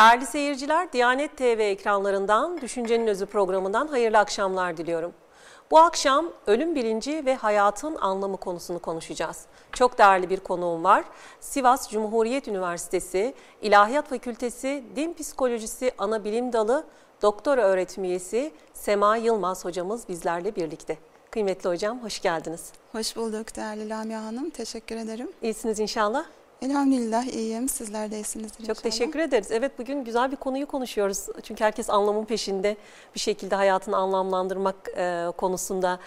Değerli seyirciler, Diyanet TV ekranlarından Düşüncenin Özü programından hayırlı akşamlar diliyorum. Bu akşam ölüm bilinci ve hayatın anlamı konusunu konuşacağız. Çok değerli bir konuğum var. Sivas Cumhuriyet Üniversitesi İlahiyat Fakültesi Din Psikolojisi Ana Bilim Dalı Doktora öğretim üyesi Sema Yılmaz hocamız bizlerle birlikte. Kıymetli hocam hoş geldiniz. Hoş bulduk değerli Lamia Hanım. Teşekkür ederim. İyisiniz inşallah. Elhamdülillah iyiyim. Sizler de iyisinizdir Çok inşallah. teşekkür ederiz. Evet bugün güzel bir konuyu konuşuyoruz. Çünkü herkes anlamın peşinde bir şekilde hayatını anlamlandırmak e, konusunda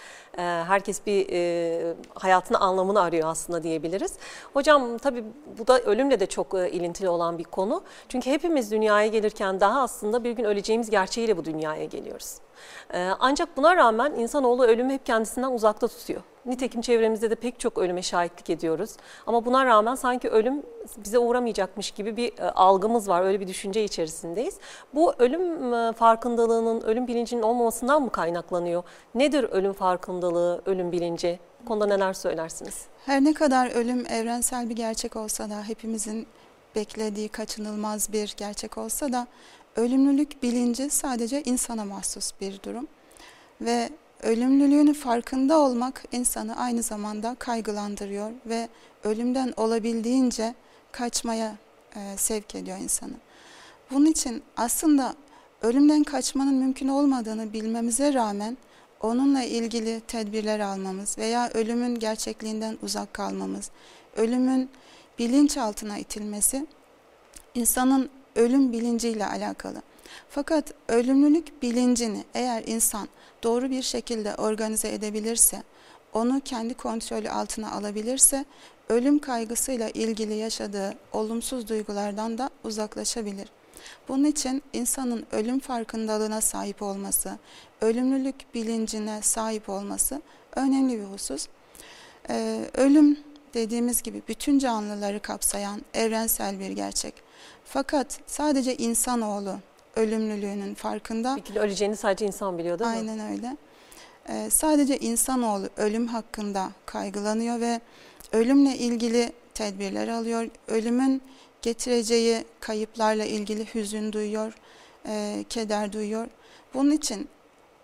herkes bir e, hayatını anlamını arıyor aslında diyebiliriz. Hocam tabii bu da ölümle de çok e, ilintili olan bir konu. Çünkü hepimiz dünyaya gelirken daha aslında bir gün öleceğimiz gerçeğiyle bu dünyaya geliyoruz. E, ancak buna rağmen insanoğlu ölümü hep kendisinden uzakta tutuyor. Nitekim çevremizde de pek çok ölüme şahitlik ediyoruz. Ama buna rağmen sanki ölüm bize uğramayacakmış gibi bir e, algımız var. Öyle bir düşünce içerisindeyiz. Bu ölüm farkındalığının, ölüm bilincinin olmamasından mı kaynaklanıyor? Nedir ölüm farkındalığı, ölüm bilinci? Konuda neler söylersiniz? Her ne kadar ölüm evrensel bir gerçek olsa da hepimizin beklediği kaçınılmaz bir gerçek olsa da ölümlülük bilinci sadece insana mahsus bir durum. Ve ölümlülüğünün farkında olmak insanı aynı zamanda kaygılandırıyor ve ölümden olabildiğince kaçmaya e, sevk ediyor insanı. Bunun için aslında ölümden kaçmanın mümkün olmadığını bilmemize rağmen onunla ilgili tedbirler almamız veya ölümün gerçekliğinden uzak kalmamız, ölümün bilinçaltına itilmesi insanın ölüm bilinciyle alakalı. Fakat ölümlülük bilincini eğer insan doğru bir şekilde organize edebilirse, onu kendi kontrolü altına alabilirse, ölüm kaygısıyla ilgili yaşadığı olumsuz duygulardan da uzaklaşabilir. Bunun için insanın ölüm farkındalığına sahip olması, ölümlülük bilincine sahip olması önemli bir husus. Ee, ölüm dediğimiz gibi bütün canlıları kapsayan evrensel bir gerçek. Fakat sadece insanoğlu ölümlülüğünün farkında. Gün öleceğini sadece insan biliyor değil mi? Aynen öyle. Ee, sadece insanoğlu ölüm hakkında kaygılanıyor ve ölümle ilgili tedbirler alıyor. Ölümün getireceği kayıplarla ilgili hüzün duyuyor, e, keder duyuyor. Bunun için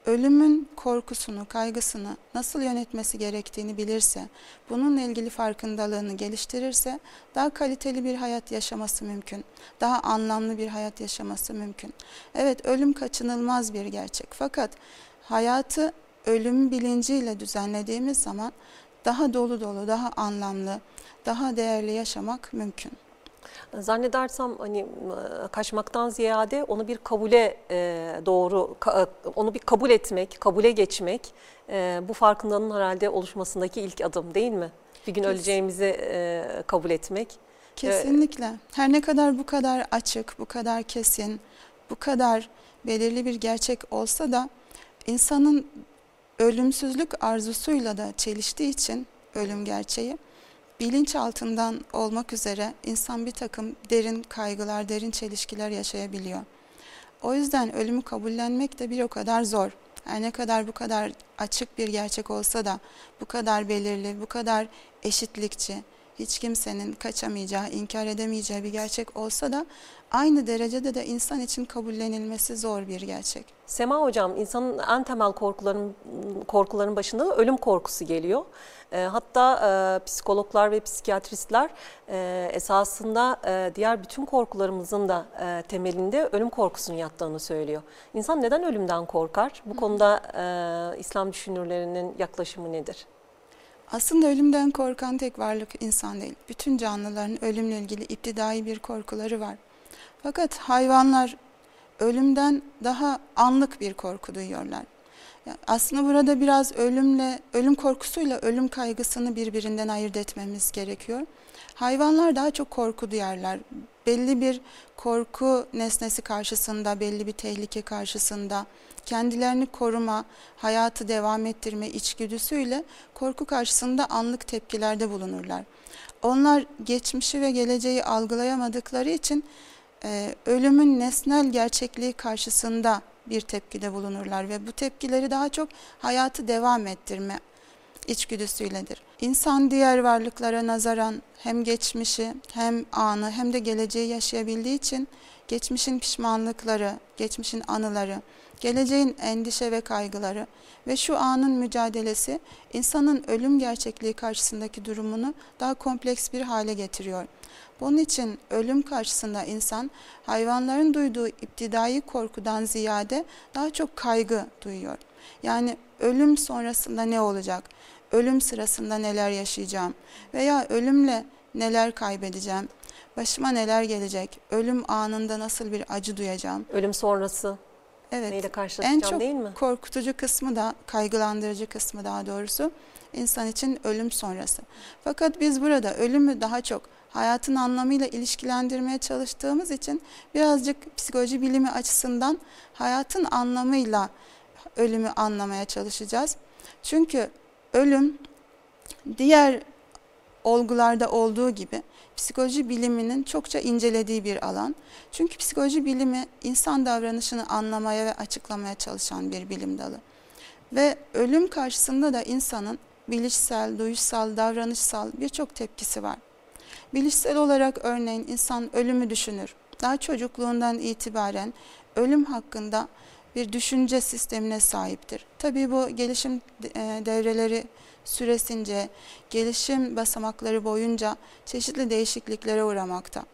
ölümün korkusunu, kaygısını nasıl yönetmesi gerektiğini bilirse, bununla ilgili farkındalığını geliştirirse daha kaliteli bir hayat yaşaması mümkün. Daha anlamlı bir hayat yaşaması mümkün. Evet ölüm kaçınılmaz bir gerçek fakat hayatı ölüm bilinciyle düzenlediğimiz zaman daha dolu dolu, daha anlamlı, daha değerli yaşamak mümkün. Zannedersem hani e, kaçmaktan ziyade onu bir kabule e, doğru e, onu bir kabul etmek, kabule geçmek bu farkındalığın herhalde oluşmasındaki ilk adım değil mi? Bir gün öleceğimizi kabul etmek. Kesinlikle. Her ne kadar bu kadar açık, bu kadar kesin, bu kadar belirli bir gerçek olsa da insanın ölümsüzlük arzusuyla da çeliştiği için ölüm gerçeği bilinç altından olmak üzere insan bir takım derin kaygılar, derin çelişkiler yaşayabiliyor. O yüzden ölümü kabullenmek de bir o kadar zor. Her ne kadar bu kadar açık bir gerçek olsa da bu kadar belirli, bu kadar eşitlikçi, hiç kimsenin kaçamayacağı, inkar edemeyeceği bir gerçek olsa da aynı derecede de insan için kabullenilmesi zor bir gerçek. Sema Hocam, insanın en temel korkuların korkuların başında da ölüm korkusu geliyor. E, hatta e, psikologlar ve psikiyatristler e, esasında e, diğer bütün korkularımızın da e, temelinde ölüm korkusunun yattığını söylüyor. İnsan neden ölümden korkar? Bu konuda e, İslam düşünürlerinin yaklaşımı nedir? Aslında ölümden korkan tek varlık insan değil. Bütün canlıların ölümle ilgili iptidai bir korkuları var. Fakat hayvanlar ölümden daha anlık bir korku duyuyorlar. Aslında burada biraz ölümle, ölüm korkusuyla ölüm kaygısını birbirinden ayırt etmemiz gerekiyor. Hayvanlar daha çok korku duyarlar. Belli bir korku nesnesi karşısında, belli bir tehlike karşısında kendilerini koruma, hayatı devam ettirme içgüdüsüyle korku karşısında anlık tepkilerde bulunurlar. Onlar geçmişi ve geleceği algılayamadıkları için e, ölümün nesnel gerçekliği karşısında bir tepkide bulunurlar ve bu tepkileri daha çok hayatı devam ettirme içgüdüsüyledir. İnsan diğer varlıklara nazaran hem geçmişi hem anı hem de geleceği yaşayabildiği için geçmişin pişmanlıkları, geçmişin anıları, geleceğin endişe ve kaygıları ve şu anın mücadelesi insanın ölüm gerçekliği karşısındaki durumunu daha kompleks bir hale getiriyor. Bunun için ölüm karşısında insan hayvanların duyduğu iptidai korkudan ziyade daha çok kaygı duyuyor. Yani ölüm sonrasında ne olacak? Ölüm sırasında neler yaşayacağım? Veya ölümle neler kaybedeceğim? Başıma neler gelecek? Ölüm anında nasıl bir acı duyacağım? Ölüm sonrası Evet. neyle karşılaşacağım En çok değil mi? korkutucu kısmı da, kaygılandırıcı kısmı daha doğrusu insan için ölüm sonrası. Fakat biz burada ölümü daha çok hayatın anlamıyla ilişkilendirmeye çalıştığımız için birazcık psikoloji bilimi açısından hayatın anlamıyla ölümü anlamaya çalışacağız. Çünkü ölüm diğer olgularda olduğu gibi psikoloji biliminin çokça incelediği bir alan. Çünkü psikoloji bilimi insan davranışını anlamaya ve açıklamaya çalışan bir bilim dalı. Ve ölüm karşısında da insanın bilişsel, duyuşsal, davranışsal birçok tepkisi var. Bilişsel olarak örneğin insan ölümü düşünür. Daha çocukluğundan itibaren ölüm hakkında bir düşünce sistemine sahiptir. Tabii bu gelişim e, devreleri süresince, gelişim basamakları boyunca çeşitli değişikliklere uğramakta.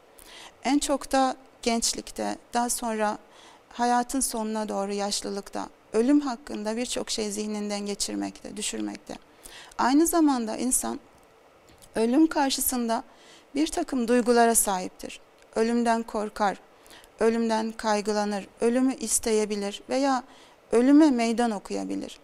En çok da gençlikte, daha sonra hayatın sonuna doğru yaşlılıkta, ölüm hakkında birçok şey zihninden geçirmekte, düşürmekte. Aynı zamanda insan ölüm karşısında bir takım duygulara sahiptir. Ölümden korkar, ölümden kaygılanır, ölümü isteyebilir veya ölüme meydan okuyabilir.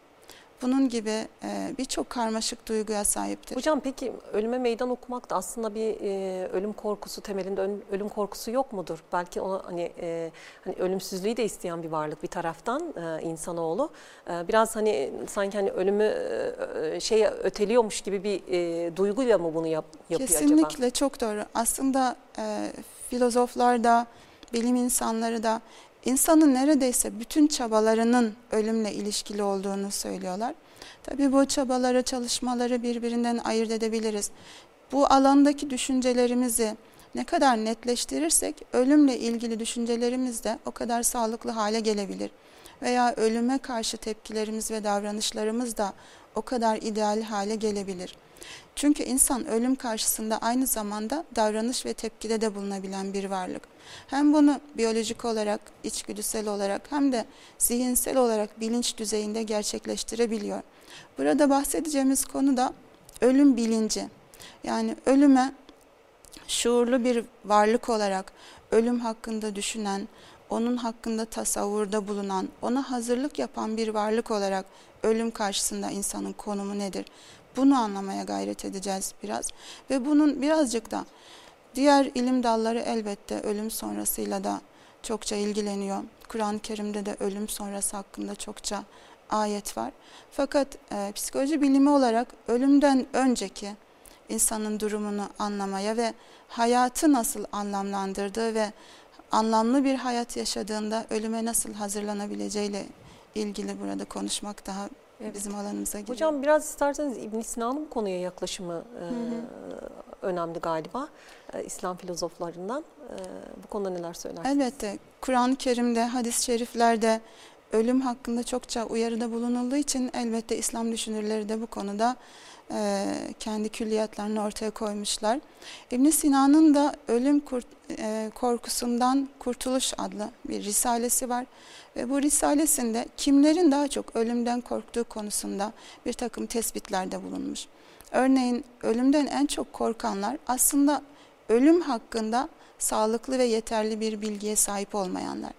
Bunun gibi e, birçok karmaşık duyguya sahiptir. Hocam peki ölüme meydan okumak da aslında bir e, ölüm korkusu temelinde ölüm korkusu yok mudur? Belki ona hani e, hani ölümsüzlüğü de isteyen bir varlık bir taraftan e, insanoğlu. E, biraz hani sanki hani ölümü e, şey öteliyormuş gibi bir e, duyguyla mı bunu yap, yapıyor Kesinlikle acaba? çok doğru. Aslında e, filozoflar da, bilim insanları da insanın neredeyse bütün çabalarının ölümle ilişkili olduğunu söylüyorlar. Tabii bu çabaları, çalışmaları birbirinden ayırt edebiliriz. Bu alandaki düşüncelerimizi ne kadar netleştirirsek ölümle ilgili düşüncelerimiz de o kadar sağlıklı hale gelebilir. Veya ölüme karşı tepkilerimiz ve davranışlarımız da o kadar ideal hale gelebilir. Çünkü insan ölüm karşısında aynı zamanda davranış ve tepkide de bulunabilen bir varlık. Hem bunu biyolojik olarak, içgüdüsel olarak hem de zihinsel olarak bilinç düzeyinde gerçekleştirebiliyor. Burada bahsedeceğimiz konu da ölüm bilinci. Yani ölüme şuurlu bir varlık olarak ölüm hakkında düşünen, onun hakkında tasavvurda bulunan, ona hazırlık yapan bir varlık olarak ölüm karşısında insanın konumu nedir? Bunu anlamaya gayret edeceğiz biraz. Ve bunun birazcık da diğer ilim dalları elbette ölüm sonrasıyla da çokça ilgileniyor. Kur'an-ı Kerim'de de ölüm sonrası hakkında çokça ayet var. Fakat e, psikoloji bilimi olarak ölümden önceki insanın durumunu anlamaya ve hayatı nasıl anlamlandırdığı ve anlamlı bir hayat yaşadığında ölüme nasıl hazırlanabileceğiyle ilgili burada konuşmak daha. Bizim alanımıza giriyor. Hocam biraz isterseniz İbn Sina'nın bu konuya yaklaşımı e, önemli galiba. E, İslam filozoflarından. E, bu konuda neler söylersiniz? Elbette Kur'an-ı Kerim'de, hadis-i şeriflerde ölüm hakkında çokça uyarıda bulunulduğu için elbette İslam düşünürleri de bu konuda e, kendi külliyatlarını ortaya koymuşlar. ibn Sina'nın da Ölüm Kurt, e, Korkusundan Kurtuluş adlı bir risalesi var. Ve bu risalesinde kimlerin daha çok ölümden korktuğu konusunda bir takım tespitlerde bulunmuş. Örneğin ölümden en çok korkanlar aslında ölüm hakkında sağlıklı ve yeterli bir bilgiye sahip olmayanlar.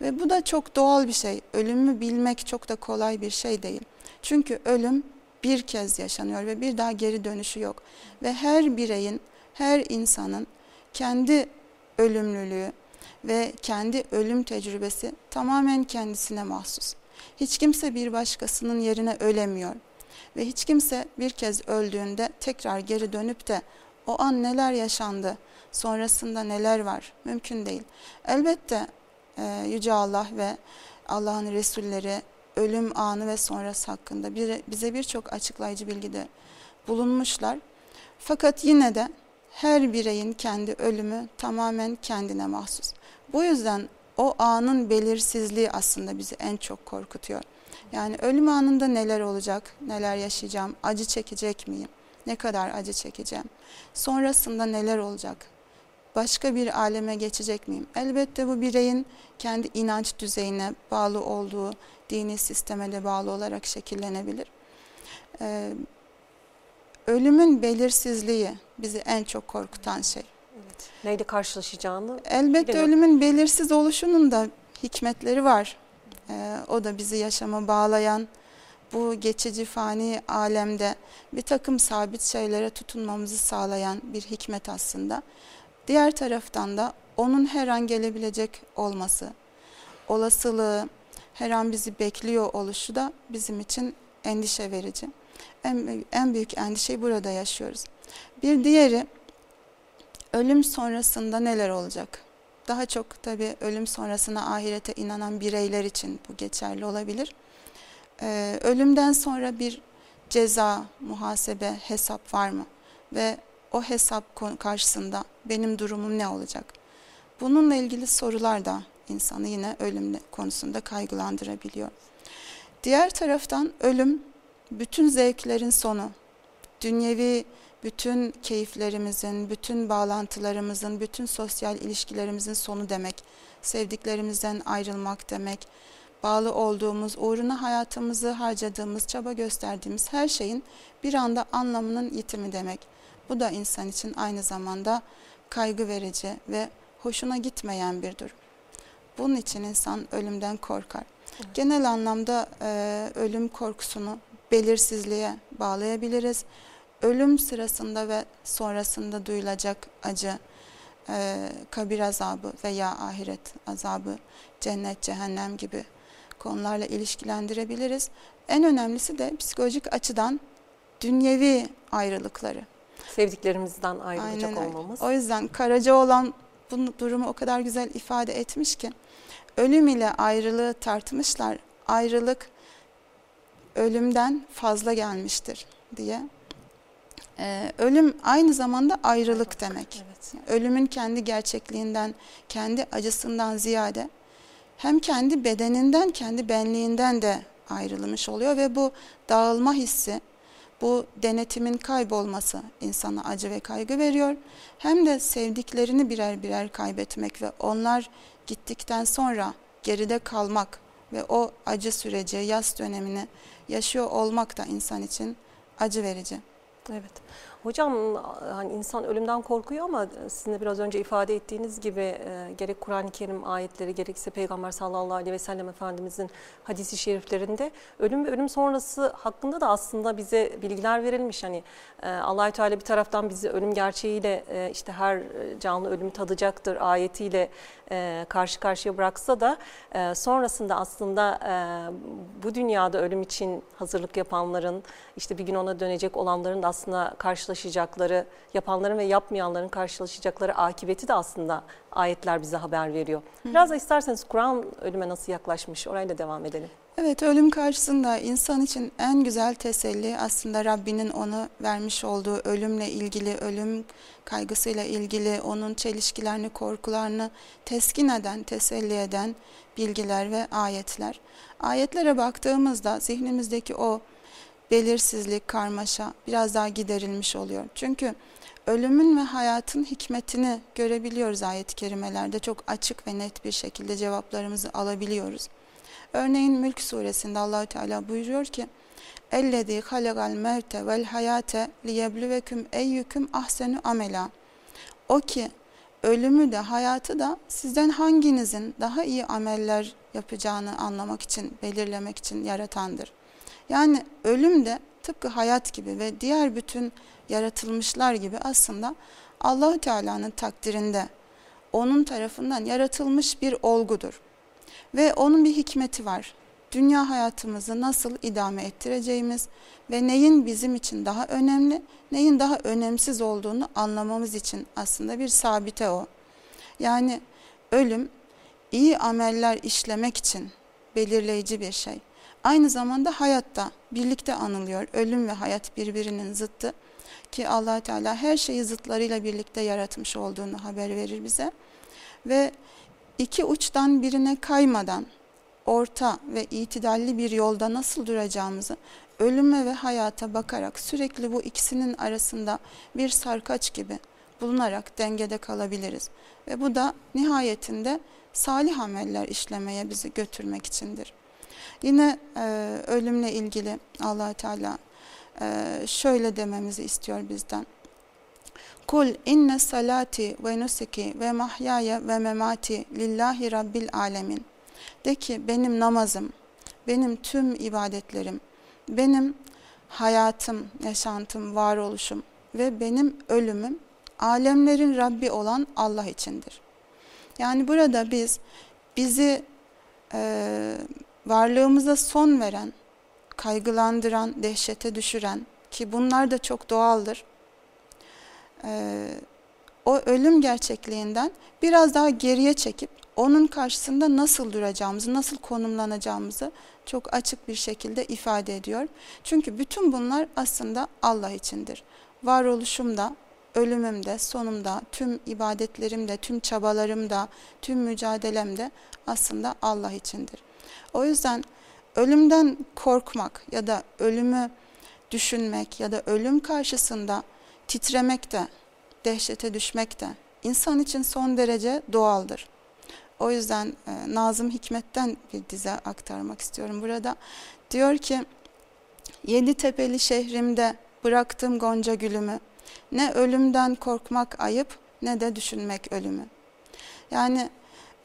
Ve bu da çok doğal bir şey. Ölümü bilmek çok da kolay bir şey değil. Çünkü ölüm bir kez yaşanıyor ve bir daha geri dönüşü yok. Ve her bireyin, her insanın kendi ölümlülüğü ve kendi ölüm tecrübesi tamamen kendisine mahsus. Hiç kimse bir başkasının yerine ölemiyor. Ve hiç kimse bir kez öldüğünde tekrar geri dönüp de o an neler yaşandı, sonrasında neler var mümkün değil. Elbette e, Yüce Allah ve Allah'ın Resulleri ölüm anı ve sonrası hakkında bize birçok açıklayıcı bilgide bulunmuşlar. Fakat yine de her bireyin kendi ölümü tamamen kendine mahsus. Bu yüzden o anın belirsizliği aslında bizi en çok korkutuyor. Yani ölüm anında neler olacak, neler yaşayacağım, acı çekecek miyim, ne kadar acı çekeceğim, sonrasında neler olacak, başka bir aleme geçecek miyim? Elbette bu bireyin kendi inanç düzeyine bağlı olduğu dini sisteme de bağlı olarak şekillenebilir. Ee, ölümün belirsizliği bizi en çok korkutan şey. Evet. Neyle karşılaşacağını Elbette Bilemiyorum. ölümün belirsiz oluşunun da hikmetleri var. Ee, o da bizi yaşama bağlayan, bu geçici fani alemde bir takım sabit şeylere tutunmamızı sağlayan bir hikmet aslında. Diğer taraftan da onun her an gelebilecek olması, olasılığı, her an bizi bekliyor oluşu da bizim için endişe verici. En, en büyük endişeyi burada yaşıyoruz. Bir diğeri ölüm sonrasında neler olacak? Daha çok tabii ölüm sonrasına ahirete inanan bireyler için bu geçerli olabilir. Ee, ölümden sonra bir ceza, muhasebe, hesap var mı? Ve o hesap karşısında benim durumum ne olacak? Bununla ilgili sorular da insanı yine ölüm konusunda kaygılandırabiliyor. Diğer taraftan ölüm bütün zevklerin sonu. Dünyevi bütün keyiflerimizin, bütün bağlantılarımızın, bütün sosyal ilişkilerimizin sonu demek. Sevdiklerimizden ayrılmak demek. Bağlı olduğumuz, uğruna hayatımızı harcadığımız, çaba gösterdiğimiz her şeyin bir anda anlamının yitimi demek. Bu da insan için aynı zamanda kaygı verici ve hoşuna gitmeyen bir durum. Bunun için insan ölümden korkar. Evet. Genel anlamda e, ölüm korkusunu belirsizliğe bağlayabiliriz. Ölüm sırasında ve sonrasında duyulacak acı, e, kabir azabı veya ahiret azabı, cennet, cehennem gibi konularla ilişkilendirebiliriz. En önemlisi de psikolojik açıdan dünyevi ayrılıkları. Sevdiklerimizden ayrılacak Aynen olmamız. O yüzden Karaca olan bu durumu o kadar güzel ifade etmiş ki ölüm ile ayrılığı tartmışlar. Ayrılık ölümden fazla gelmiştir diye. Ee, ölüm aynı zamanda ayrılık demek. Evet. Ölümün kendi gerçekliğinden, kendi acısından ziyade hem kendi bedeninden, kendi benliğinden de ayrılmış oluyor ve bu dağılma hissi, bu denetimin kaybolması insana acı ve kaygı veriyor. Hem de sevdiklerini birer birer kaybetmek ve onlar gittikten sonra geride kalmak ve o acı süreci, yaz dönemini yaşıyor olmak da insan için acı verici. Evet. Hocam hani insan ölümden korkuyor ama sizin de biraz önce ifade ettiğiniz gibi e, gerek Kur'an-ı Kerim ayetleri gerekse Peygamber sallallahu aleyhi ve sellem Efendimizin hadisi şeriflerinde ölüm ve ölüm sonrası hakkında da aslında bize bilgiler verilmiş. Hani e, Allahü Teala bir taraftan bizi ölüm gerçeğiyle e, işte her canlı ölümü tadacaktır ayetiyle e, karşı karşıya bıraksa da e, sonrasında aslında e, bu dünyada ölüm için hazırlık yapanların işte bir gün ona dönecek olanların da aslında karşılaşacakları, yapanların ve yapmayanların karşılaşacakları akıbeti de aslında ayetler bize haber veriyor. Biraz da isterseniz Kur'an ölüme nasıl yaklaşmış orayla devam edelim. Evet ölüm karşısında insan için en güzel teselli aslında Rabbinin ona vermiş olduğu ölümle ilgili, ölüm kaygısıyla ilgili onun çelişkilerini, korkularını teskin eden, teselli eden bilgiler ve ayetler. Ayetlere baktığımızda zihnimizdeki o belirsizlik, karmaşa biraz daha giderilmiş oluyor. Çünkü ölümün ve hayatın hikmetini görebiliyoruz ayet-i kerimelerde. Çok açık ve net bir şekilde cevaplarımızı alabiliyoruz. Örneğin Mülk suresinde Allahü Teala buyuruyor ki: "Ellezî halagal mevte vel hayate liyebluvekum eyyüküm ahsenu amela." O ki ölümü de hayatı da sizden hanginizin daha iyi ameller yapacağını anlamak için, belirlemek için yaratandır. Yani ölüm de tıpkı hayat gibi ve diğer bütün yaratılmışlar gibi aslında Allahü Teala'nın takdirinde onun tarafından yaratılmış bir olgudur. Ve onun bir hikmeti var. Dünya hayatımızı nasıl idame ettireceğimiz ve neyin bizim için daha önemli, neyin daha önemsiz olduğunu anlamamız için aslında bir sabite o. Yani ölüm iyi ameller işlemek için belirleyici bir şey. Aynı zamanda hayatta birlikte anılıyor. Ölüm ve hayat birbirinin zıttı ki allah Teala her şeyi zıtlarıyla birlikte yaratmış olduğunu haber verir bize. Ve iki uçtan birine kaymadan orta ve itidalli bir yolda nasıl duracağımızı ölüme ve hayata bakarak sürekli bu ikisinin arasında bir sarkaç gibi bulunarak dengede kalabiliriz. Ve bu da nihayetinde salih ameller işlemeye bizi götürmek içindir. Yine e, ölümle ilgili allah Teala e, şöyle dememizi istiyor bizden. Kul inne salati ve nusuki ve mahyaya ve memati lillahi rabbil alemin. De ki benim namazım, benim tüm ibadetlerim, benim hayatım, yaşantım, varoluşum ve benim ölümüm alemlerin Rabbi olan Allah içindir. Yani burada biz bizi e, varlığımıza son veren, kaygılandıran, dehşete düşüren ki bunlar da çok doğaldır. E, o ölüm gerçekliğinden biraz daha geriye çekip onun karşısında nasıl duracağımızı, nasıl konumlanacağımızı çok açık bir şekilde ifade ediyor. Çünkü bütün bunlar aslında Allah içindir. Varoluşumda, ölümümde, sonumda, tüm ibadetlerimde, tüm çabalarımda, tüm mücadelemde aslında Allah içindir. O yüzden ölümden korkmak ya da ölümü düşünmek ya da ölüm karşısında titremek de, dehşete düşmek de insan için son derece doğaldır. O yüzden e, Nazım Hikmet'ten bir dize aktarmak istiyorum burada. Diyor ki, Yedi tepeli şehrimde bıraktım gonca gülümü. Ne ölümden korkmak ayıp ne de düşünmek ölümü. Yani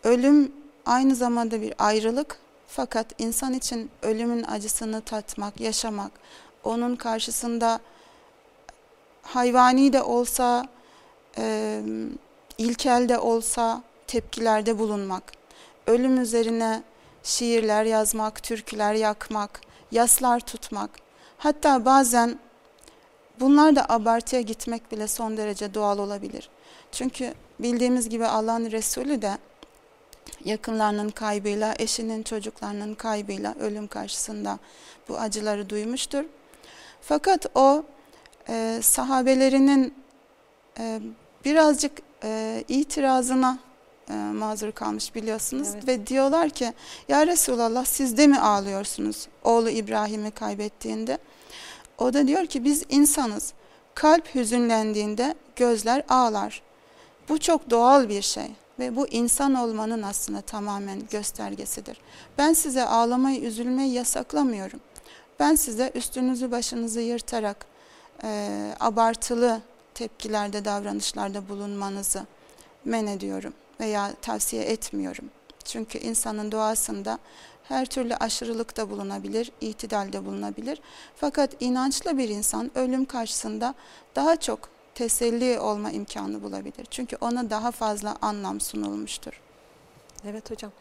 ölüm aynı zamanda bir ayrılık fakat insan için ölümün acısını tatmak, yaşamak, onun karşısında hayvani de olsa, e, ilkel de olsa tepkilerde bulunmak, ölüm üzerine şiirler yazmak, türküler yakmak, yaslar tutmak, hatta bazen bunlar da abartıya gitmek bile son derece doğal olabilir. Çünkü bildiğimiz gibi Allah'ın Resulü de yakınlarının kaybıyla, eşinin çocuklarının kaybıyla ölüm karşısında bu acıları duymuştur. Fakat o e, sahabelerinin e, birazcık e, itirazına e, mazur kalmış biliyorsunuz. Evet. Ve diyorlar ki ya Resulallah siz de mi ağlıyorsunuz oğlu İbrahim'i kaybettiğinde? O da diyor ki biz insanız. Kalp hüzünlendiğinde gözler ağlar. Bu çok doğal bir şey ve bu insan olmanın aslında tamamen göstergesidir. Ben size ağlamayı, üzülmeyi yasaklamıyorum. Ben size üstünüzü başınızı yırtarak e, abartılı tepkilerde, davranışlarda bulunmanızı men ediyorum veya tavsiye etmiyorum. Çünkü insanın doğasında her türlü aşırılıkta bulunabilir, itidalde bulunabilir. Fakat inançlı bir insan ölüm karşısında daha çok teselli olma imkanı bulabilir. Çünkü ona daha fazla anlam sunulmuştur. Evet hocam.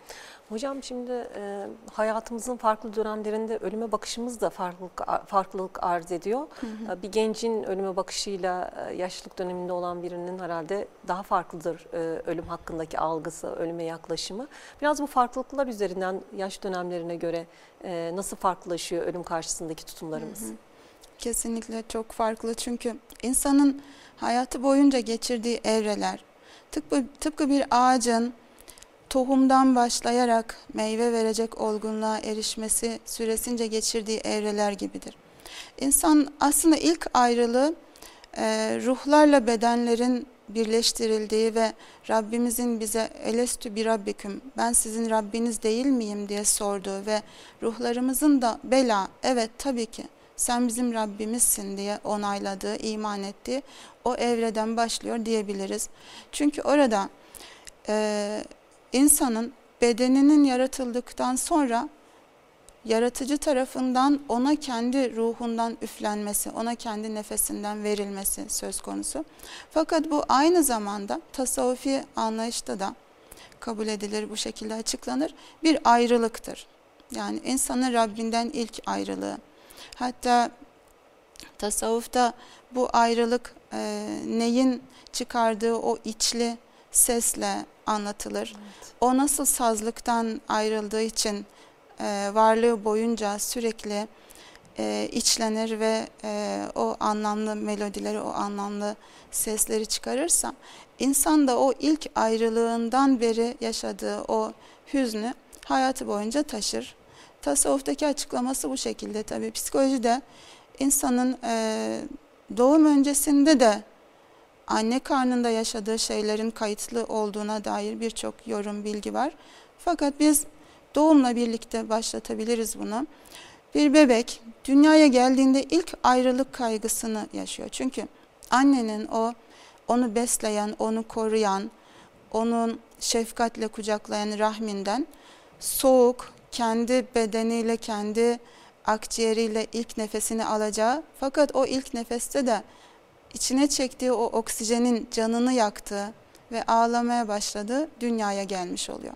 Hocam şimdi e, hayatımızın farklı dönemlerinde ölüme bakışımız da farklılık, farklılık arz ediyor. Hı hı. E, bir gencin ölüme bakışıyla e, yaşlılık döneminde olan birinin herhalde daha farklıdır e, ölüm hakkındaki algısı, ölüme yaklaşımı. Biraz bu farklılıklar üzerinden yaş dönemlerine göre e, nasıl farklılaşıyor ölüm karşısındaki tutumlarımız? Hı hı. Kesinlikle çok farklı çünkü insanın hayatı boyunca geçirdiği evreler tıpkı, tıpkı bir ağacın tohumdan başlayarak meyve verecek olgunluğa erişmesi süresince geçirdiği evreler gibidir. İnsan aslında ilk ayrılığı e, ruhlarla bedenlerin birleştirildiği ve Rabbimizin bize elestü bir Rabbiküm ben sizin Rabbiniz değil miyim diye sorduğu ve ruhlarımızın da bela evet tabii ki sen bizim Rabbimizsin diye onayladığı, iman ettiği o evreden başlıyor diyebiliriz. Çünkü orada e, insanın bedeninin yaratıldıktan sonra yaratıcı tarafından ona kendi ruhundan üflenmesi, ona kendi nefesinden verilmesi söz konusu. Fakat bu aynı zamanda tasavvufi anlayışta da kabul edilir, bu şekilde açıklanır. Bir ayrılıktır. Yani insanın Rabbinden ilk ayrılığı. Hatta tasavvufta bu ayrılık e, neyin çıkardığı o içli sesle anlatılır. Evet. O nasıl sazlıktan ayrıldığı için e, varlığı boyunca sürekli e, içlenir ve e, o anlamlı melodileri, o anlamlı sesleri çıkarırsa insan da o ilk ayrılığından beri yaşadığı o hüznü hayatı boyunca taşır. Tasavvuftaki açıklaması bu şekilde tabii. Psikolojide insanın e, doğum öncesinde de anne karnında yaşadığı şeylerin kayıtlı olduğuna dair birçok yorum, bilgi var. Fakat biz doğumla birlikte başlatabiliriz bunu. Bir bebek dünyaya geldiğinde ilk ayrılık kaygısını yaşıyor. Çünkü annenin o onu besleyen, onu koruyan, onun şefkatle kucaklayan rahminden soğuk, kendi bedeniyle, kendi akciğeriyle ilk nefesini alacağı fakat o ilk nefeste de içine çektiği o oksijenin canını yaktığı ve ağlamaya başladığı dünyaya gelmiş oluyor.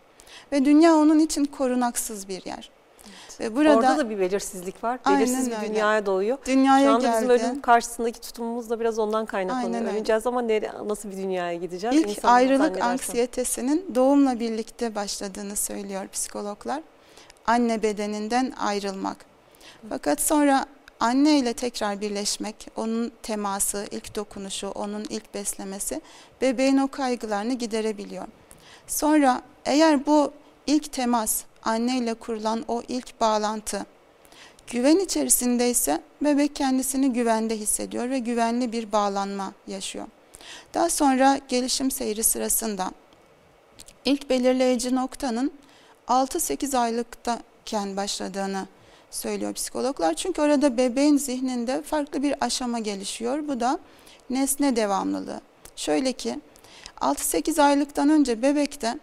Ve dünya onun için korunaksız bir yer. Evet. Ve burada Orada da bir belirsizlik var. Belirsiz bir öyle. dünyaya doğuyor. Dünyaya Şu anda geldi. bizim ölüm karşısındaki tutumumuz da biraz ondan kaynaklanıyor. Öleceğiz ama nere, nasıl bir dünyaya gideceğiz? İlk İnsanın ayrılık anksiyetesinin doğumla birlikte başladığını söylüyor psikologlar. Anne bedeninden ayrılmak. Fakat sonra anne ile tekrar birleşmek, onun teması, ilk dokunuşu, onun ilk beslemesi bebeğin o kaygılarını giderebiliyor. Sonra eğer bu ilk temas, anne ile kurulan o ilk bağlantı güven içerisindeyse bebek kendisini güvende hissediyor ve güvenli bir bağlanma yaşıyor. Daha sonra gelişim seyri sırasında ilk belirleyici noktanın 6-8 aylıktayken başladığını söylüyor psikologlar. Çünkü orada bebeğin zihninde farklı bir aşama gelişiyor. Bu da nesne devamlılığı. Şöyle ki 6-8 aylıktan önce bebekte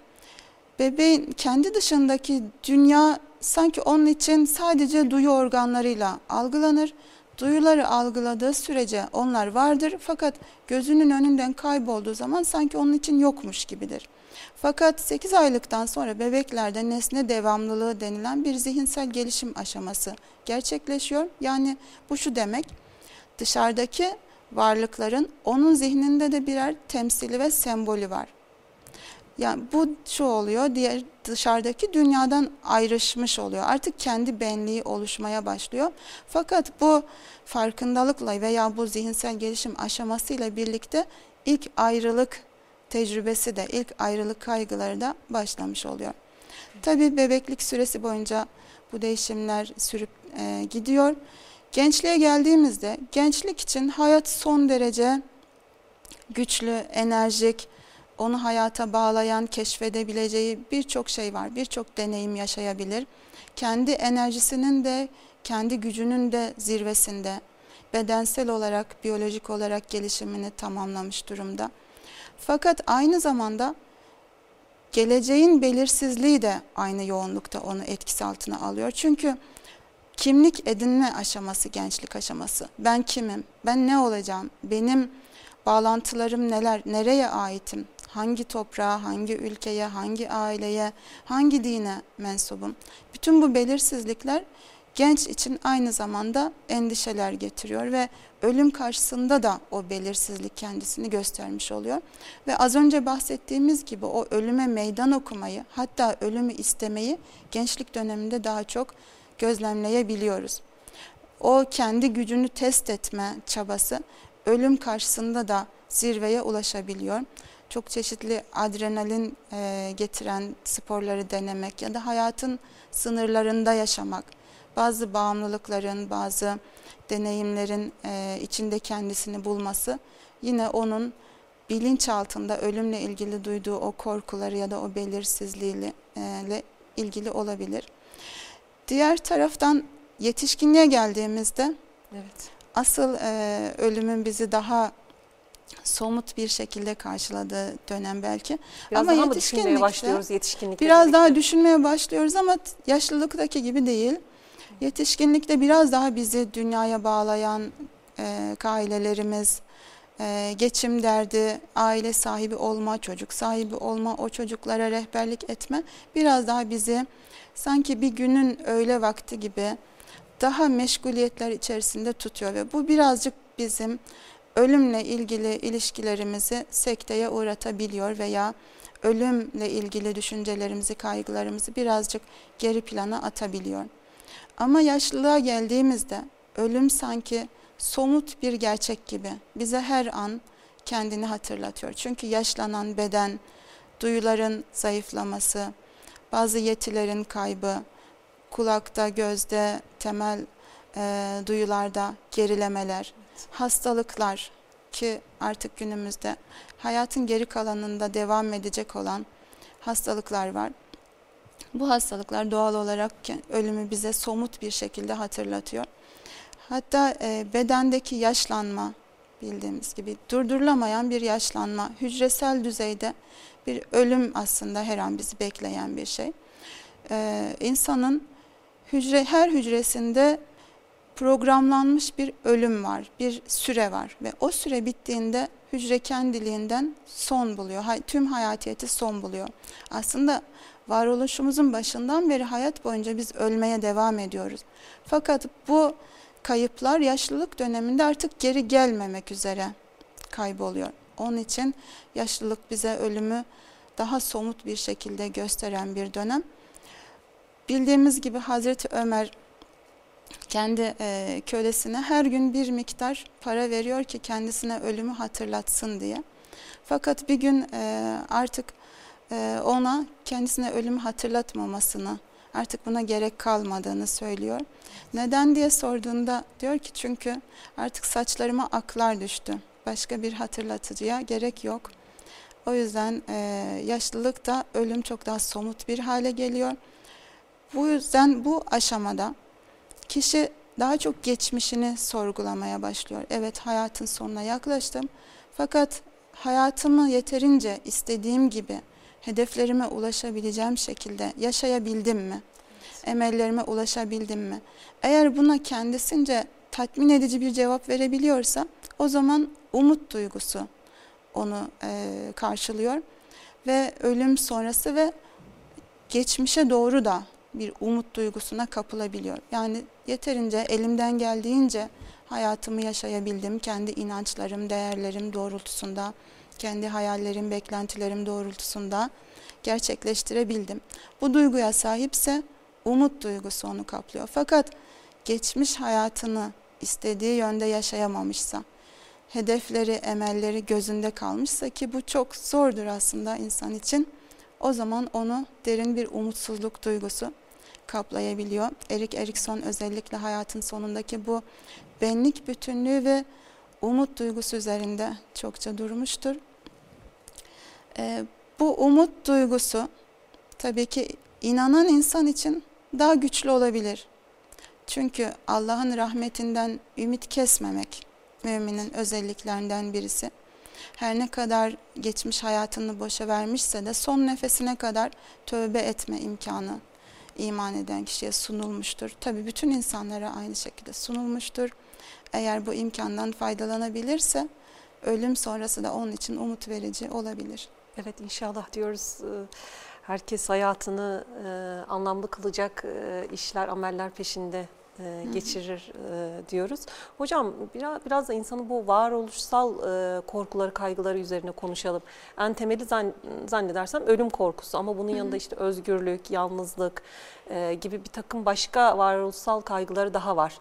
bebeğin kendi dışındaki dünya sanki onun için sadece duyu organlarıyla algılanır. Duyuları algıladığı sürece onlar vardır fakat gözünün önünden kaybolduğu zaman sanki onun için yokmuş gibidir. Fakat 8 aylıktan sonra bebeklerde nesne devamlılığı denilen bir zihinsel gelişim aşaması gerçekleşiyor. Yani bu şu demek, dışarıdaki varlıkların onun zihninde de birer temsili ve sembolü var. Yani bu şu oluyor, diğer dışarıdaki dünyadan ayrışmış oluyor. Artık kendi benliği oluşmaya başlıyor. Fakat bu farkındalıkla veya bu zihinsel gelişim aşamasıyla birlikte ilk ayrılık tecrübesi de ilk ayrılık kaygıları da başlamış oluyor. Tabi bebeklik süresi boyunca bu değişimler sürüp e, gidiyor. Gençliğe geldiğimizde gençlik için hayat son derece güçlü, enerjik, onu hayata bağlayan, keşfedebileceği birçok şey var. Birçok deneyim yaşayabilir. Kendi enerjisinin de, kendi gücünün de zirvesinde, bedensel olarak, biyolojik olarak gelişimini tamamlamış durumda. Fakat aynı zamanda geleceğin belirsizliği de aynı yoğunlukta onu etkisi altına alıyor. Çünkü kimlik edinme aşaması gençlik aşaması. Ben kimim? Ben ne olacağım? Benim bağlantılarım neler? Nereye aitim? Hangi toprağa, hangi ülkeye, hangi aileye, hangi dine mensubum? Bütün bu belirsizlikler genç için aynı zamanda endişeler getiriyor ve ölüm karşısında da o belirsizlik kendisini göstermiş oluyor. Ve az önce bahsettiğimiz gibi o ölüme meydan okumayı hatta ölümü istemeyi gençlik döneminde daha çok gözlemleyebiliyoruz. O kendi gücünü test etme çabası ölüm karşısında da zirveye ulaşabiliyor. Çok çeşitli adrenalin getiren sporları denemek ya da hayatın sınırlarında yaşamak bazı bağımlılıkların, bazı deneyimlerin e, içinde kendisini bulması yine onun bilinçaltında ölümle ilgili duyduğu o korkuları ya da o belirsizliğiyle e, ilgili olabilir. Diğer taraftan yetişkinliğe geldiğimizde evet. asıl e, ölümün bizi daha somut bir şekilde karşıladığı dönem belki. Biraz ama daha mı düşünmeye başlıyoruz yetişkinlikte? Biraz daha düşünmeye başlıyoruz ama yaşlılıktaki gibi değil. Yetişkinlikte biraz daha bizi dünyaya bağlayan e, ailelerimiz, e, geçim derdi, aile sahibi olma, çocuk sahibi olma, o çocuklara rehberlik etme biraz daha bizi sanki bir günün öğle vakti gibi daha meşguliyetler içerisinde tutuyor ve bu birazcık bizim ölümle ilgili ilişkilerimizi sekteye uğratabiliyor veya ölümle ilgili düşüncelerimizi, kaygılarımızı birazcık geri plana atabiliyor. Ama yaşlılığa geldiğimizde ölüm sanki somut bir gerçek gibi bize her an kendini hatırlatıyor. Çünkü yaşlanan beden, duyuların zayıflaması, bazı yetilerin kaybı, kulakta, gözde, temel e, duyularda gerilemeler, hastalıklar ki artık günümüzde hayatın geri kalanında devam edecek olan hastalıklar var. Bu hastalıklar doğal olarak ölümü bize somut bir şekilde hatırlatıyor. Hatta e, bedendeki yaşlanma bildiğimiz gibi durdurulamayan bir yaşlanma, hücresel düzeyde bir ölüm aslında her an bizi bekleyen bir şey. Ee, insanın hücre her hücresinde programlanmış bir ölüm var, bir süre var ve o süre bittiğinde hücre kendiliğinden son buluyor. Tüm hayatiyeti son buluyor. Aslında varoluşumuzun başından beri hayat boyunca biz ölmeye devam ediyoruz. Fakat bu kayıplar yaşlılık döneminde artık geri gelmemek üzere kayboluyor. Onun için yaşlılık bize ölümü daha somut bir şekilde gösteren bir dönem. Bildiğimiz gibi Hazreti Ömer kendi e, kölesine her gün bir miktar para veriyor ki kendisine ölümü hatırlatsın diye. Fakat bir gün e, artık ona kendisine ölümü hatırlatmamasını, artık buna gerek kalmadığını söylüyor. Neden diye sorduğunda diyor ki çünkü artık saçlarıma aklar düştü. Başka bir hatırlatıcıya gerek yok. O yüzden e, yaşlılıkta ölüm çok daha somut bir hale geliyor. Bu yüzden bu aşamada kişi daha çok geçmişini sorgulamaya başlıyor. Evet hayatın sonuna yaklaştım. Fakat hayatımı yeterince istediğim gibi hedeflerime ulaşabileceğim şekilde yaşayabildim mi? Emellerime ulaşabildim mi? Eğer buna kendisince tatmin edici bir cevap verebiliyorsa o zaman umut duygusu onu e, karşılıyor ve ölüm sonrası ve geçmişe doğru da bir umut duygusuna kapılabiliyor. Yani yeterince elimden geldiğince hayatımı yaşayabildim. Kendi inançlarım, değerlerim doğrultusunda, kendi hayallerim, beklentilerim doğrultusunda gerçekleştirebildim. Bu duyguya sahipse umut duygusu onu kaplıyor. Fakat geçmiş hayatını istediği yönde yaşayamamışsa, hedefleri, emelleri gözünde kalmışsa ki bu çok zordur aslında insan için. O zaman onu derin bir umutsuzluk duygusu kaplayabiliyor. Erik Erikson özellikle hayatın sonundaki bu benlik bütünlüğü ve umut duygusu üzerinde çokça durmuştur. Ee, bu umut duygusu tabii ki inanan insan için daha güçlü olabilir. Çünkü Allah'ın rahmetinden ümit kesmemek müminin özelliklerinden birisi. Her ne kadar geçmiş hayatını boşa vermişse de son nefesine kadar tövbe etme imkanı iman eden kişiye sunulmuştur. Tabii bütün insanlara aynı şekilde sunulmuştur. Eğer bu imkandan faydalanabilirse ölüm sonrası da onun için umut verici olabilir. Evet inşallah diyoruz. Herkes hayatını anlamlı kılacak işler, ameller peşinde e, geçirir e, diyoruz. Hocam biraz, biraz da insanın bu varoluşsal e, korkuları, kaygıları üzerine konuşalım. En temeli zannedersem ölüm korkusu ama bunun yanında işte özgürlük, yalnızlık gibi bir takım başka varoluşsal kaygıları daha var.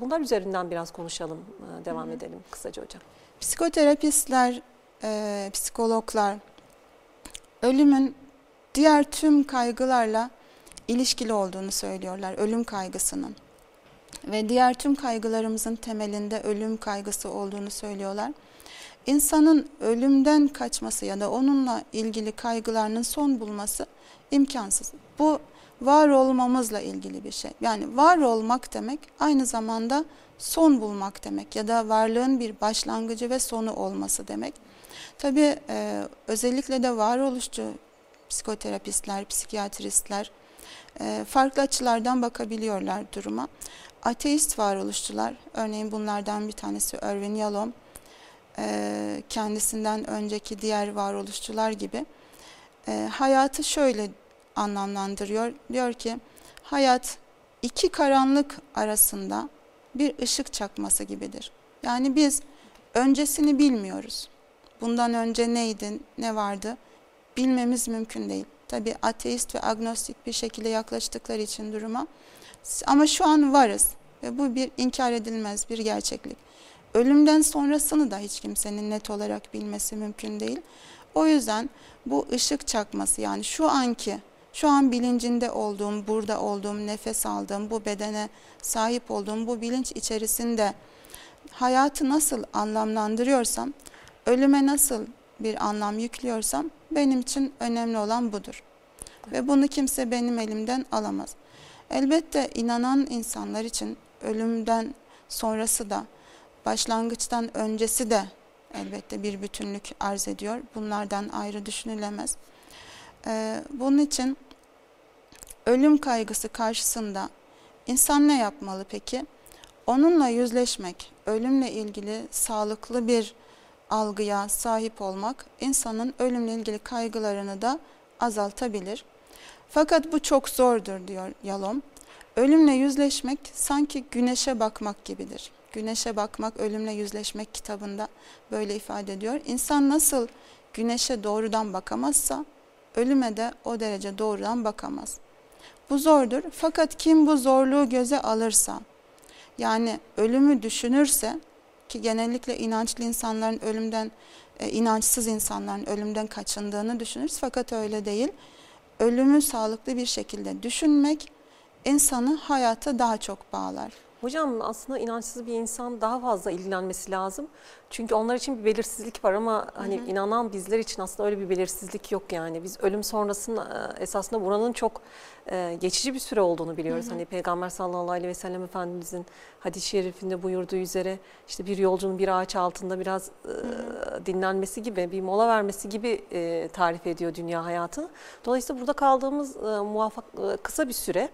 bunlar üzerinden biraz konuşalım, devam edelim kısaca hocam. Psikoterapistler, psikologlar ölümün diğer tüm kaygılarla ilişkili olduğunu söylüyorlar ölüm kaygısının ve diğer tüm kaygılarımızın temelinde ölüm kaygısı olduğunu söylüyorlar. İnsanın ölümden kaçması ya da onunla ilgili kaygılarının son bulması imkansız. Bu var olmamızla ilgili bir şey. Yani var olmak demek aynı zamanda son bulmak demek ya da varlığın bir başlangıcı ve sonu olması demek. Tabii e, özellikle de varoluşçu psikoterapistler, psikiyatristler e, farklı açılardan bakabiliyorlar duruma ateist varoluşçular, örneğin bunlardan bir tanesi Erwin Yalom, e, kendisinden önceki diğer varoluşçular gibi e, hayatı şöyle anlamlandırıyor. Diyor ki hayat iki karanlık arasında bir ışık çakması gibidir. Yani biz öncesini bilmiyoruz. Bundan önce neydi, ne vardı bilmemiz mümkün değil. Tabi ateist ve agnostik bir şekilde yaklaştıkları için duruma ama şu an varız. ve bu bir inkar edilmez bir gerçeklik. Ölümden sonrasını da hiç kimsenin net olarak bilmesi mümkün değil. O yüzden bu ışık çakması yani şu anki, şu an bilincinde olduğum, burada olduğum, nefes aldığım, bu bedene sahip olduğum bu bilinç içerisinde hayatı nasıl anlamlandırıyorsam, ölüme nasıl bir anlam yüklüyorsam benim için önemli olan budur. Ve bunu kimse benim elimden alamaz. Elbette inanan insanlar için ölümden sonrası da başlangıçtan öncesi de elbette bir bütünlük arz ediyor. Bunlardan ayrı düşünülemez. Ee, bunun için ölüm kaygısı karşısında insan ne yapmalı peki? Onunla yüzleşmek, ölümle ilgili sağlıklı bir algıya sahip olmak insanın ölümle ilgili kaygılarını da azaltabilir. Fakat bu çok zordur diyor Yalom. Ölümle yüzleşmek sanki güneşe bakmak gibidir. Güneşe bakmak, ölümle yüzleşmek kitabında böyle ifade ediyor. İnsan nasıl güneşe doğrudan bakamazsa ölüme de o derece doğrudan bakamaz. Bu zordur fakat kim bu zorluğu göze alırsa yani ölümü düşünürse ki genellikle inançlı insanların ölümden, e, inançsız insanların ölümden kaçındığını düşünürüz fakat öyle değil. Ölümü sağlıklı bir şekilde düşünmek insanı hayata daha çok bağlar. Hocam aslında inançsız bir insan daha fazla ilgilenmesi lazım. Çünkü onlar için bir belirsizlik var ama hani hı hı. inanan bizler için aslında öyle bir belirsizlik yok yani. Biz ölüm sonrasında e, esasında buranın çok e, geçici bir süre olduğunu biliyoruz. Hı hı. Hani Peygamber sallallahu aleyhi ve sellem Efendimizin hadis-i şerifinde buyurduğu üzere işte bir yolcunun bir ağaç altında biraz e, hı hı. dinlenmesi gibi, bir mola vermesi gibi tarif ediyor dünya hayatını. Dolayısıyla burada kaldığımız muvaffak kısa bir süre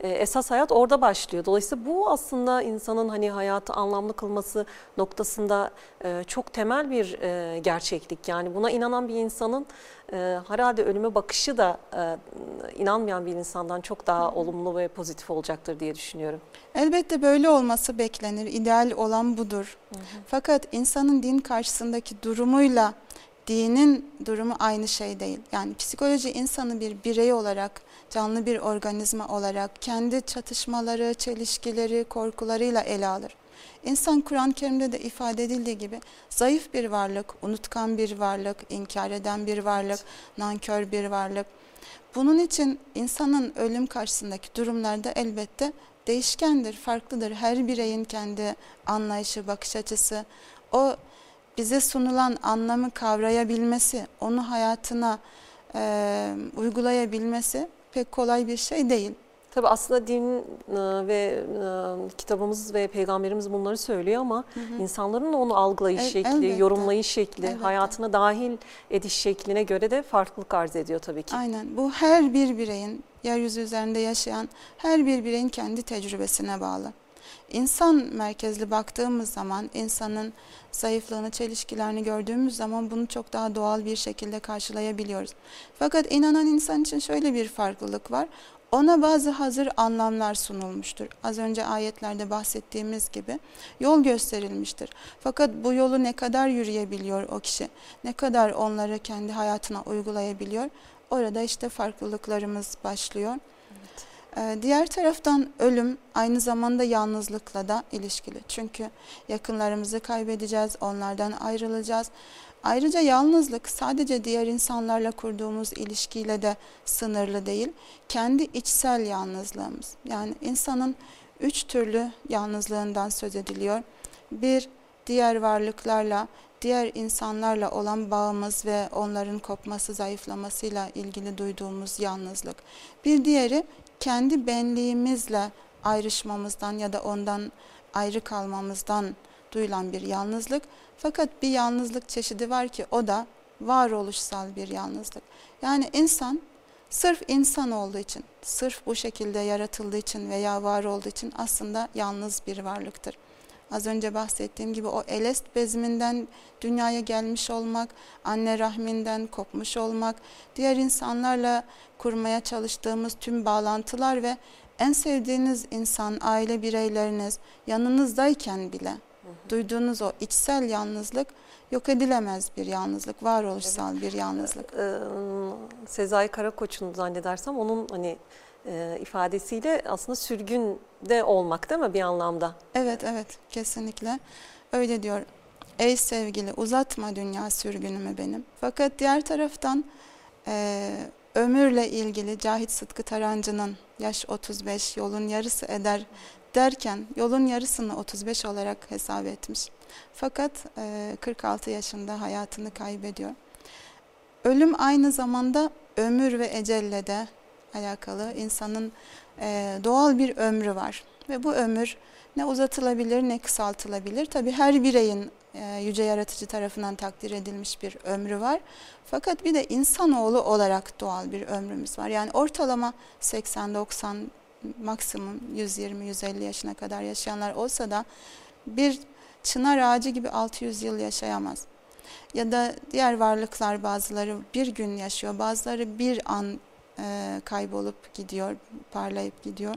e, esas hayat orada başlıyor. Dolayısıyla bu aslında insanın hani hayatı anlamlı kılması noktasında e, çok temel bir e, gerçeklik. Yani buna inanan bir insanın herhalde ölüme bakışı da inanmayan bir insandan çok daha olumlu ve pozitif olacaktır diye düşünüyorum. Elbette böyle olması beklenir. İdeal olan budur. Hı hı. Fakat insanın din karşısındaki durumuyla dinin durumu aynı şey değil. Yani psikoloji insanı bir birey olarak, canlı bir organizma olarak kendi çatışmaları, çelişkileri, korkularıyla ele alır. İnsan Kur'an-ı Kerim'de de ifade edildiği gibi zayıf bir varlık, unutkan bir varlık, inkar eden bir varlık, nankör bir varlık. Bunun için insanın ölüm karşısındaki durumlarda elbette değişkendir, farklıdır. Her bireyin kendi anlayışı, bakış açısı, o bize sunulan anlamı kavrayabilmesi, onu hayatına e, uygulayabilmesi pek kolay bir şey değil. Tabi aslında din ve kitabımız ve peygamberimiz bunları söylüyor ama hı hı. insanların onu algılayış El, şekli, elbette. yorumlayış şekli, elbette. hayatına dahil ediş şekline göre de farklılık arz ediyor tabii ki. Aynen. Bu her bir bireyin, yeryüzü üzerinde yaşayan her bir bireyin kendi tecrübesine bağlı. İnsan merkezli baktığımız zaman insanın zayıflığını, çelişkilerini gördüğümüz zaman bunu çok daha doğal bir şekilde karşılayabiliyoruz. Fakat inanan insan için şöyle bir farklılık var. Ona bazı hazır anlamlar sunulmuştur. Az önce ayetlerde bahsettiğimiz gibi yol gösterilmiştir. Fakat bu yolu ne kadar yürüyebiliyor o kişi, ne kadar onları kendi hayatına uygulayabiliyor, orada işte farklılıklarımız başlıyor. Ee, diğer taraftan ölüm aynı zamanda yalnızlıkla da ilişkili. Çünkü yakınlarımızı kaybedeceğiz, onlardan ayrılacağız. Ayrıca yalnızlık sadece diğer insanlarla kurduğumuz ilişkiyle de sınırlı değil. Kendi içsel yalnızlığımız. Yani insanın üç türlü yalnızlığından söz ediliyor. Bir, diğer varlıklarla, diğer insanlarla olan bağımız ve onların kopması, zayıflamasıyla ilgili duyduğumuz yalnızlık. Bir diğeri kendi benliğimizle ayrışmamızdan ya da ondan ayrı kalmamızdan duyulan bir yalnızlık. Fakat bir yalnızlık çeşidi var ki o da varoluşsal bir yalnızlık. Yani insan sırf insan olduğu için, sırf bu şekilde yaratıldığı için veya var olduğu için aslında yalnız bir varlıktır. Az önce bahsettiğim gibi o elest bezminden dünyaya gelmiş olmak, anne rahminden kopmuş olmak, diğer insanlarla kurmaya çalıştığımız tüm bağlantılar ve en sevdiğiniz insan, aile bireyleriniz yanınızdayken bile duyduğunuz o içsel yalnızlık yok edilemez bir yalnızlık, varoluşsal evet. bir yalnızlık. Ee, Sezai Karakoç'un zannedersem onun hani e, ifadesiyle aslında sürgünde olmak değil mi bir anlamda? Evet evet kesinlikle öyle diyor. Ey sevgili uzatma dünya sürgünümü benim. Fakat diğer taraftan e, ömürle ilgili Cahit Sıtkı Tarancı'nın yaş 35 yolun yarısı eder derken yolun yarısını 35 olarak hesap etmiş. Fakat e, 46 yaşında hayatını kaybediyor. Ölüm aynı zamanda ömür ve ecelle de alakalı insanın e, doğal bir ömrü var. Ve bu ömür ne uzatılabilir ne kısaltılabilir. Tabi her bireyin e, yüce yaratıcı tarafından takdir edilmiş bir ömrü var. Fakat bir de insanoğlu olarak doğal bir ömrümüz var. Yani ortalama 80-90 maksimum 120-150 yaşına kadar yaşayanlar olsa da bir çınar ağacı gibi 600 yıl yaşayamaz. Ya da diğer varlıklar bazıları bir gün yaşıyor, bazıları bir an e, kaybolup gidiyor, parlayıp gidiyor.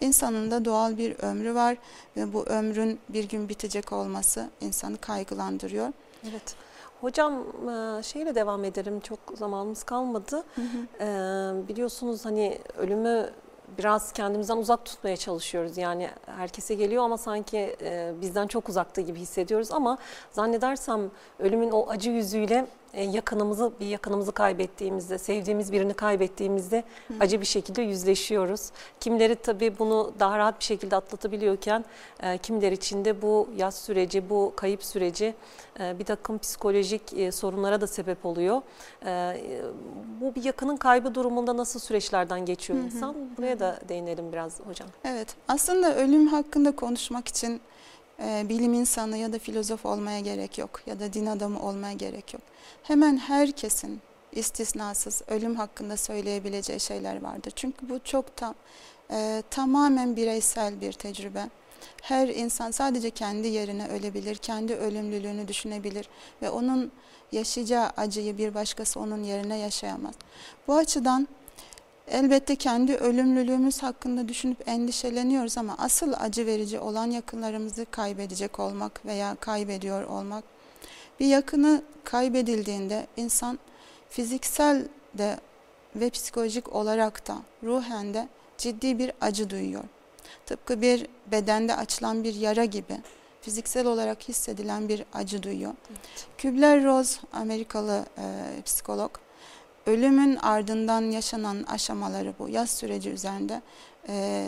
İnsanın da doğal bir ömrü var ve bu ömrün bir gün bitecek olması insanı kaygılandırıyor. Evet. Hocam e, şeyle devam edelim çok zamanımız kalmadı. Hı hı. Ee, biliyorsunuz hani ölümü biraz kendimizden uzak tutmaya çalışıyoruz. Yani herkese geliyor ama sanki e, bizden çok uzakta gibi hissediyoruz ama zannedersem ölümün o acı yüzüyle yakınımızı bir yakınımızı kaybettiğimizde, sevdiğimiz birini kaybettiğimizde Hı. acı bir şekilde yüzleşiyoruz. Kimleri tabii bunu daha rahat bir şekilde atlatabiliyorken e, kimiler için de bu yaz süreci, bu kayıp süreci e, bir takım psikolojik sorunlara da sebep oluyor. Bu bir yakının kaybı durumunda nasıl süreçlerden geçiyor Hı. insan? Buraya da değinelim biraz hocam. Evet aslında ölüm hakkında konuşmak için bilim insanı ya da filozof olmaya gerek yok ya da din adamı olmaya gerek yok hemen herkesin istisnasız ölüm hakkında söyleyebileceği şeyler vardır. Çünkü bu çok tam e, tamamen bireysel bir tecrübe. Her insan sadece kendi yerine ölebilir, kendi ölümlülüğünü düşünebilir ve onun yaşayacağı acıyı bir başkası onun yerine yaşayamaz. Bu açıdan elbette kendi ölümlülüğümüz hakkında düşünüp endişeleniyoruz ama asıl acı verici olan yakınlarımızı kaybedecek olmak veya kaybediyor olmak bir yakını kaybedildiğinde insan fiziksel de ve psikolojik olarak da ruhen de ciddi bir acı duyuyor. Tıpkı bir bedende açılan bir yara gibi fiziksel olarak hissedilen bir acı duyuyor. Evet. Kübler-Ross Amerikalı e, psikolog ölümün ardından yaşanan aşamaları bu yaz süreci üzerinde e,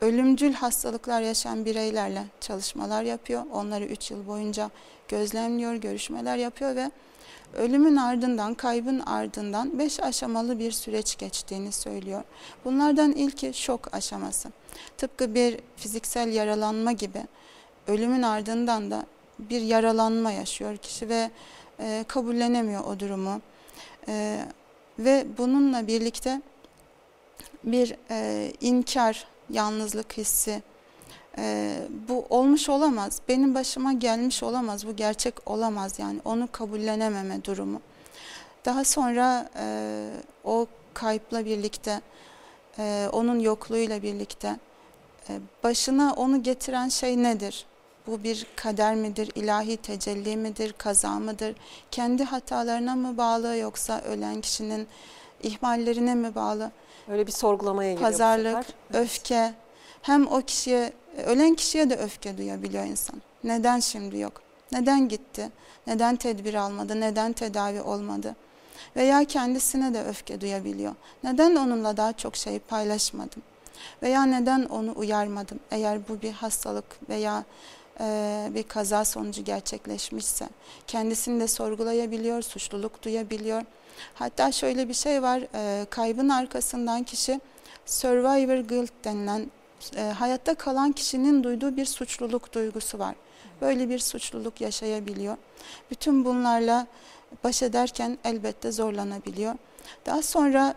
ölümcül hastalıklar yaşayan bireylerle çalışmalar yapıyor. Onları 3 yıl boyunca gözlemliyor, görüşmeler yapıyor ve ölümün ardından, kaybın ardından 5 aşamalı bir süreç geçtiğini söylüyor. Bunlardan ilki şok aşaması. Tıpkı bir fiziksel yaralanma gibi ölümün ardından da bir yaralanma yaşıyor kişi ve e, kabullenemiyor o durumu. E, ve bununla birlikte bir e, inkar yalnızlık hissi. Ee, bu olmuş olamaz, benim başıma gelmiş olamaz, bu gerçek olamaz yani onu kabullenememe durumu. Daha sonra e, o kayıpla birlikte, e, onun yokluğuyla birlikte e, başına onu getiren şey nedir? Bu bir kader midir, ilahi tecelli midir, kaza mıdır? Kendi hatalarına mı bağlı yoksa ölen kişinin ihmallerine mi bağlı? Öyle bir sorgulamaya giriyor Pazarlık, öfke. Hem o kişiye, ölen kişiye de öfke duyabiliyor insan. Neden şimdi yok? Neden gitti? Neden tedbir almadı? Neden tedavi olmadı? Veya kendisine de öfke duyabiliyor. Neden onunla daha çok şey paylaşmadım? Veya neden onu uyarmadım? Eğer bu bir hastalık veya bir kaza sonucu gerçekleşmişse kendisini de sorgulayabiliyor, suçluluk duyabiliyor. Hatta şöyle bir şey var, e, kaybın arkasından kişi survivor guilt denilen e, hayatta kalan kişinin duyduğu bir suçluluk duygusu var. Böyle bir suçluluk yaşayabiliyor. Bütün bunlarla baş ederken elbette zorlanabiliyor. Daha sonra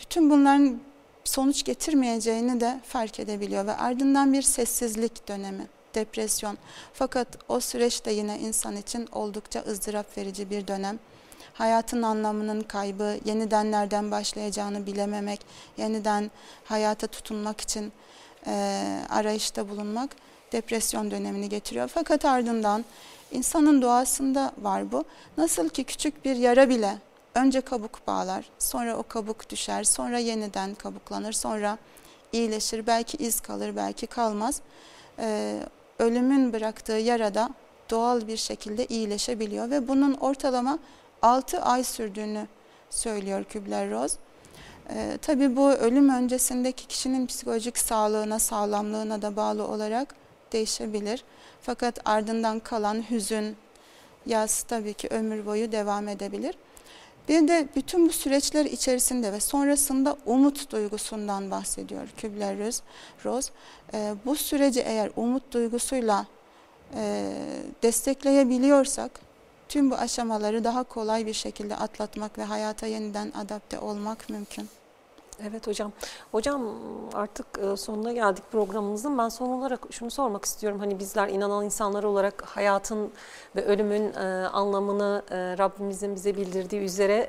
bütün bunların sonuç getirmeyeceğini de fark edebiliyor ve ardından bir sessizlik dönemi, depresyon. Fakat o süreçte yine insan için oldukça ızdırap verici bir dönem hayatın anlamının kaybı, yeniden nereden başlayacağını bilememek, yeniden hayata tutunmak için e, arayışta bulunmak depresyon dönemini getiriyor. Fakat ardından insanın doğasında var bu. Nasıl ki küçük bir yara bile önce kabuk bağlar, sonra o kabuk düşer, sonra yeniden kabuklanır, sonra iyileşir. Belki iz kalır, belki kalmaz. Ee, ölümün bıraktığı yarada doğal bir şekilde iyileşebiliyor ve bunun ortalama 6 ay sürdüğünü söylüyor Kübler-Ross. Ee, tabii bu ölüm öncesindeki kişinin psikolojik sağlığına, sağlamlığına da bağlı olarak değişebilir. Fakat ardından kalan hüzün, yaz tabii ki ömür boyu devam edebilir. Bir de bütün bu süreçler içerisinde ve sonrasında umut duygusundan bahsediyor Kübler-Ross. Ee, bu süreci eğer umut duygusuyla e, destekleyebiliyorsak tüm bu aşamaları daha kolay bir şekilde atlatmak ve hayata yeniden adapte olmak mümkün. Evet hocam. Hocam artık e, sonuna geldik programımızın. Ben son olarak şunu sormak istiyorum. Hani bizler inanan insanlar olarak hayatın ve ölümün e, anlamını e, Rabbimizin bize bildirdiği üzere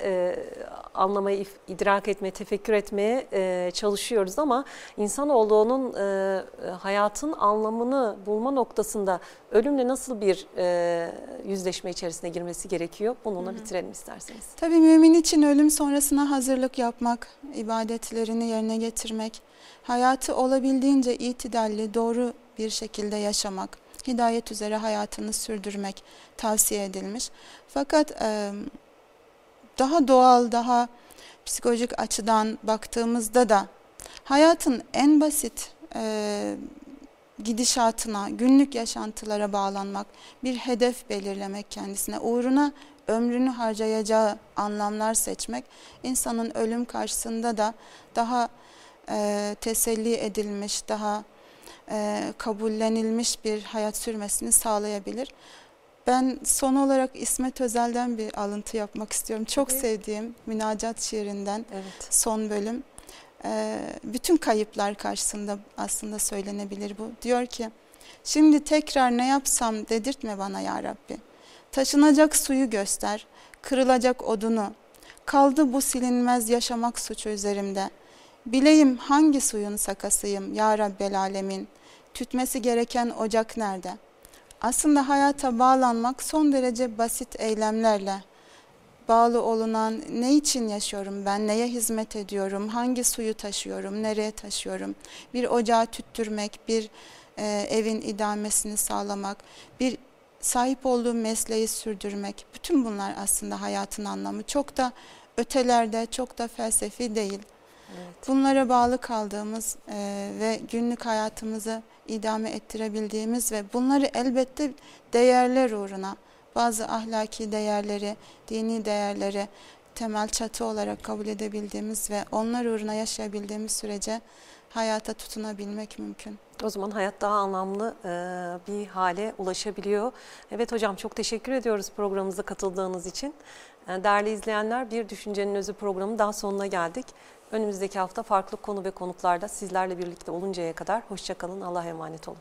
e, anlamayı, idrak etmeye, tefekkür etmeye e, çalışıyoruz ama insanoğlunun e, hayatın anlamını bulma noktasında ölümle nasıl bir e, yüzleşme içerisine girmesi gerekiyor? Bununla Hı -hı. bitirelim isterseniz. Tabii mümin için ölüm sonrasına hazırlık yapmak, ibadetlerini yerine getirmek, hayatı olabildiğince itidalli, doğru bir şekilde yaşamak, hidayet üzere hayatını sürdürmek tavsiye edilmiş. Fakat e, daha doğal, daha psikolojik açıdan baktığımızda da hayatın en basit e, gidişatına, günlük yaşantılara bağlanmak, bir hedef belirlemek kendisine, uğruna ömrünü harcayacağı anlamlar seçmek, insanın ölüm karşısında da daha e, teselli edilmiş, daha e, kabullenilmiş bir hayat sürmesini sağlayabilir. Ben son olarak İsmet Özel'den bir alıntı yapmak istiyorum. Çok Tabii. sevdiğim Münacat şiirinden evet. son bölüm. Ee, bütün kayıplar karşısında aslında söylenebilir bu. Diyor ki, şimdi tekrar ne yapsam dedirtme bana ya Rabbi. Taşınacak suyu göster, kırılacak odunu. Kaldı bu silinmez yaşamak suçu üzerimde. Bileyim hangi suyun sakasıyım ya Rabbel Alemin. Tütmesi gereken ocak nerede?'' Aslında hayata bağlanmak son derece basit eylemlerle bağlı olunan ne için yaşıyorum ben, neye hizmet ediyorum, hangi suyu taşıyorum, nereye taşıyorum, bir ocağı tüttürmek, bir e, evin idamesini sağlamak, bir sahip olduğum mesleği sürdürmek, bütün bunlar aslında hayatın anlamı. Çok da ötelerde, çok da felsefi değil. Evet. Bunlara bağlı kaldığımız e, ve günlük hayatımızı idame ettirebildiğimiz ve bunları elbette değerler uğruna, bazı ahlaki değerleri, dini değerleri temel çatı olarak kabul edebildiğimiz ve onlar uğruna yaşayabildiğimiz sürece hayata tutunabilmek mümkün. O zaman hayat daha anlamlı bir hale ulaşabiliyor. Evet hocam çok teşekkür ediyoruz programımıza katıldığınız için. Değerli izleyenler bir Düşüncenin Özü programı daha sonuna geldik. Önümüzdeki hafta farklı konu ve konuklarda sizlerle birlikte oluncaya kadar hoşçakalın, Allah'a emanet olun.